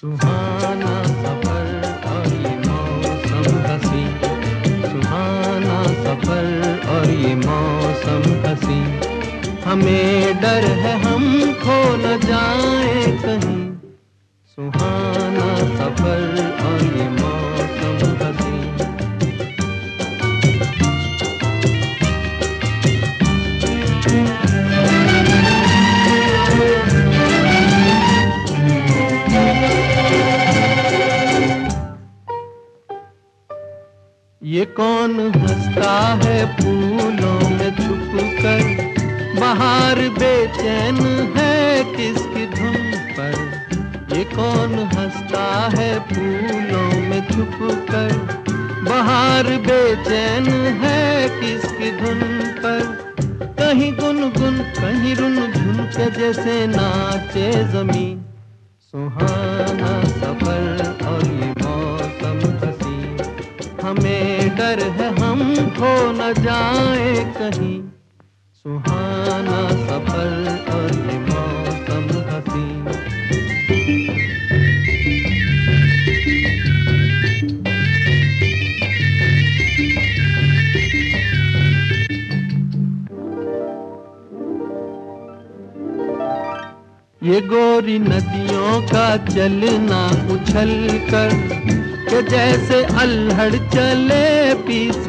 सुहाना सफ़र और ये मौसम हसी। सुहाना सफ़र और ये मौसम हसी। हमें डर है हम खो न जाए कहीं। सुहाना सफ़र और ये मौसम हसी। ये कौन हंसता है फूलों में छुप कर बाहर बेचैन है किसकी धुन पर? ये कौन हंसता है फूलों में छुप कर बाहर बेचैन है किसकी धुन पर? कहीं गुन गुन कहीं रुन झुन के जैसे नाचे ज़मीन। सुहाना जाए कहीं। सुहाना सफ़र और ये मौसम हसी। ये गोरी नदियों का चलना उछल कर, के जैसे अल्हड़ चले पीस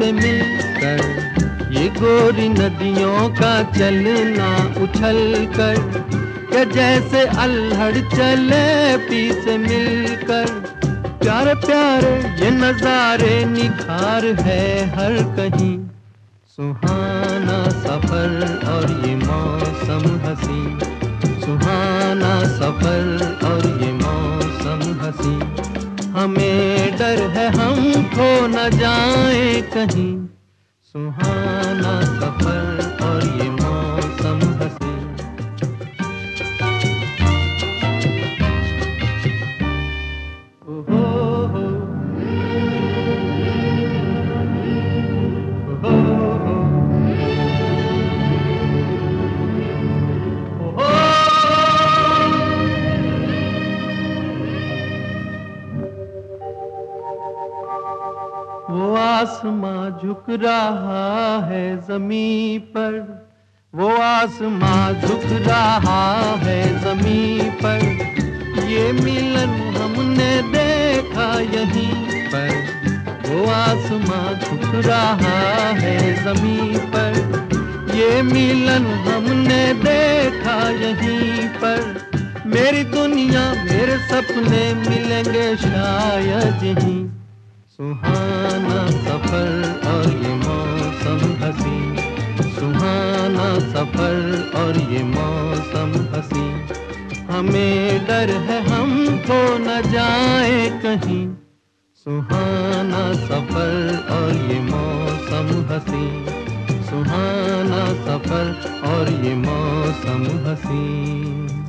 मिलकर ये गोरी नदियों का चलना उछल कर। के जैसे अल्हड़ चले पीस मिलकर। प्यारे प्यारे, ये नजारे निखार है हर कहीं। सुहाना सफ़र और ये मौसम हसी सुहाना सफ़र और ये मौसम हसी हमें डर है हम खो न जाए कहीं। सुहाना सफ़र और ये वो आसमां झुक रहा है जमी पर। वो आसमां झुक रहा है जमी पर। ये मिलन हमने देखा यहीं पर। वो आसमां झुक रहा है जमी पर। ये मिलन हमने देखा यहीं पर। मेरी दुनिया, मेरे सपने मिलेंगे शायद यहीं। सुहाना और ये मौसम हसी। हमें डर है, हम तो न जाए कहीं। सुहाना सफ़र और ये मौसम हसी। सुहाना सफ़र और ये मौसम हसी।